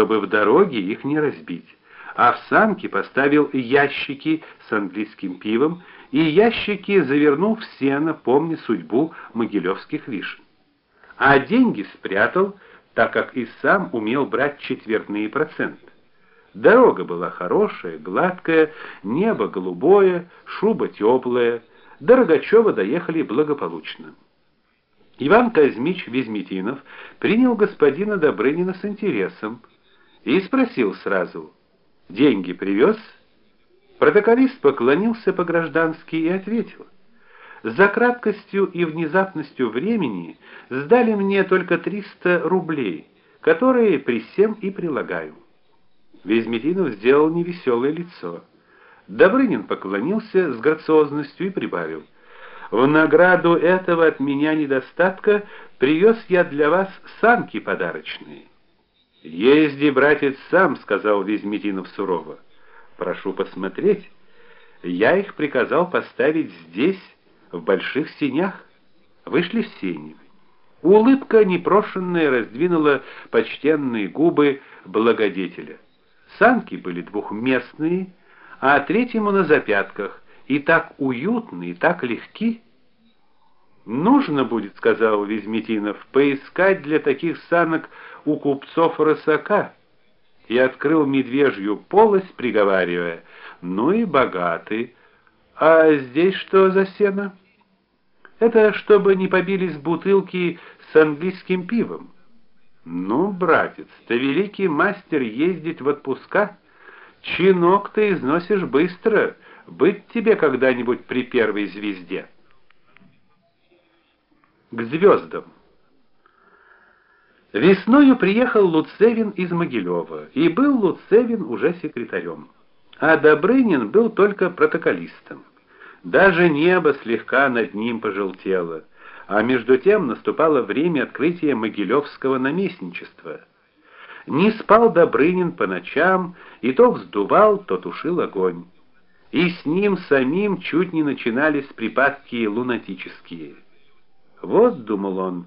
чтобы в дороге их не разбить. А в санки поставил ящики с английским пивом и ящики завернул в сено, помня судьбу могилевских вишен. А деньги спрятал, так как и сам умел брать четвертные проценты. Дорога была хорошая, гладкая, небо голубое, шуба теплая. До Рогачева доехали благополучно. Иван Казмич Везметинов принял господина Добрынина с интересом и спросил сразу: "Деньги привез?» Протоколист поклонился по-граждански и ответил: "За краткостью и внезапностью времени сдали мне только 300 рублей, которые при всем и прилагаю". Везметинов сделал невеселое лицо. Добрынин поклонился с грациозностью и прибавил: "В награду этого от меня недостатка привез я для вас санки подарочные". "Езди, братец, сам", сказал Везметинов сурово. Прошу посмотреть. Я их приказал поставить здесь, в больших сенях. Вышли в сени. Улыбка непрошенная раздвинула почтенные губы благодетеля. Санки были двухместные, а третьему на запятках, и так уютны, и так легки. Нужно будет, сказал Везметинов, поискать для таких санок у купцов рысака и открыл медвежью полость, приговаривая: "Ну и богатый. А здесь что за сено?" "Это чтобы не побились бутылки с английским пивом". "Ну, братец, ты великий мастер ездить в отпуска. Чинок ты износишь быстро. Быть тебе когда-нибудь при первой звезде". К звездам. Весною приехал Луцевин из Могилева, и был Луцевин уже секретарем. А Добрынин был только протоколистом. Даже небо слегка над ним пожелтело, а между тем наступало время открытия Могилевского наместничества. Не спал Добрынин по ночам, и то вздувал, то тушил огонь. И с ним самим чуть не начинались припадки лунатические. Вот, думал он,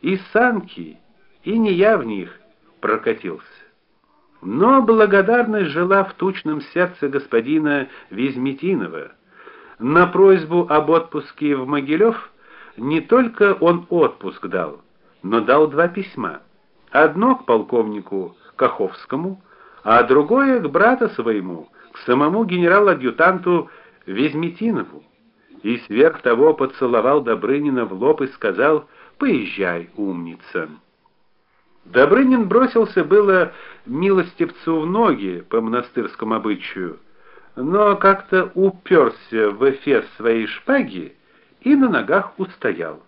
и санки и не я в них прокатился. Но благодарность жила в тучном сердце господина Визметинова. На просьбу об отпуске в Могилев не только он отпуск дал, но дал два письма. Одно к полковнику Каховскому, а другое к брату своему, к самому генерал-адъютанту Визметинову. И сверх того поцеловал Добрынина в лоб и сказал: "Поезжай, умница". Добрынин бросился было милостивцу в ноги по монастырскому обычаю, но как-то уперся в эфес своей шпаги и на ногах устоял.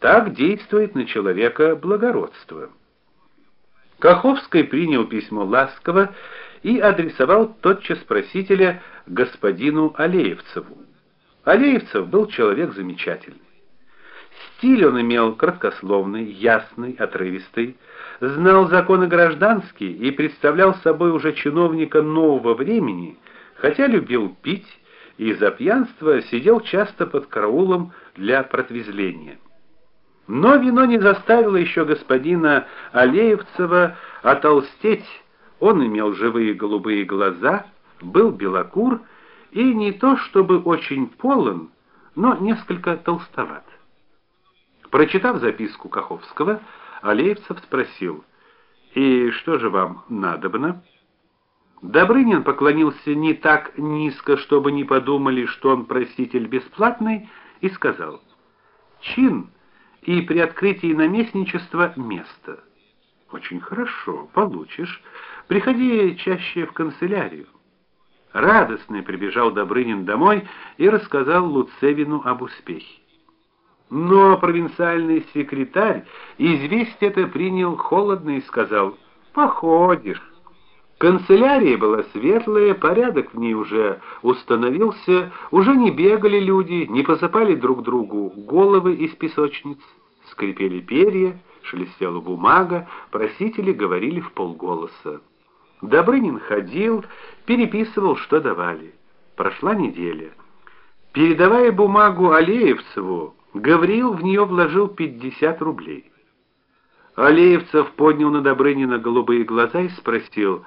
Так действует на человека благородство. Каховский принял письмо ласково и адресовал тотчас просителя господину Алеевцеву. Алеевцев был человек замечательный. Стиль он имел краткословный, ясный, отрывистый, знал законы гражданские и представлял собой уже чиновника нового времени, хотя любил пить и за пьянство сидел часто под караулом для протрезвления. Но вино не заставило еще господина Алеевцева отолстеть. Он имел живые голубые глаза, был белокур и не то чтобы очень полон, но несколько толстоват. Прочитав записку Каховского, Алеевцев спросил: "И что же вам надобно?" Добрынин поклонился не так низко, чтобы не подумали, что он проситель бесплатный, и сказал: "Чин и при открытии наместничества место. Очень хорошо, получишь. Приходи чаще в канцелярию". Радостный прибежал Добрынин домой и рассказал Луцевину об успехе. Но провинциальный секретарь известие это принял холодно и сказал: "Походишь". Канцелярия была светлая, порядок в ней уже установился, уже не бегали люди, не посыпали друг другу головы из песочниц, скрипели перья, шелестела бумага, просители говорили в полголоса. Добрынин ходил, переписывал, что давали. Прошла неделя. Передавая бумагу Алеевцеву, Гавриил в нее вложил 50 рублей. Алеевцев поднял на Добрынина голубые глаза и спросил: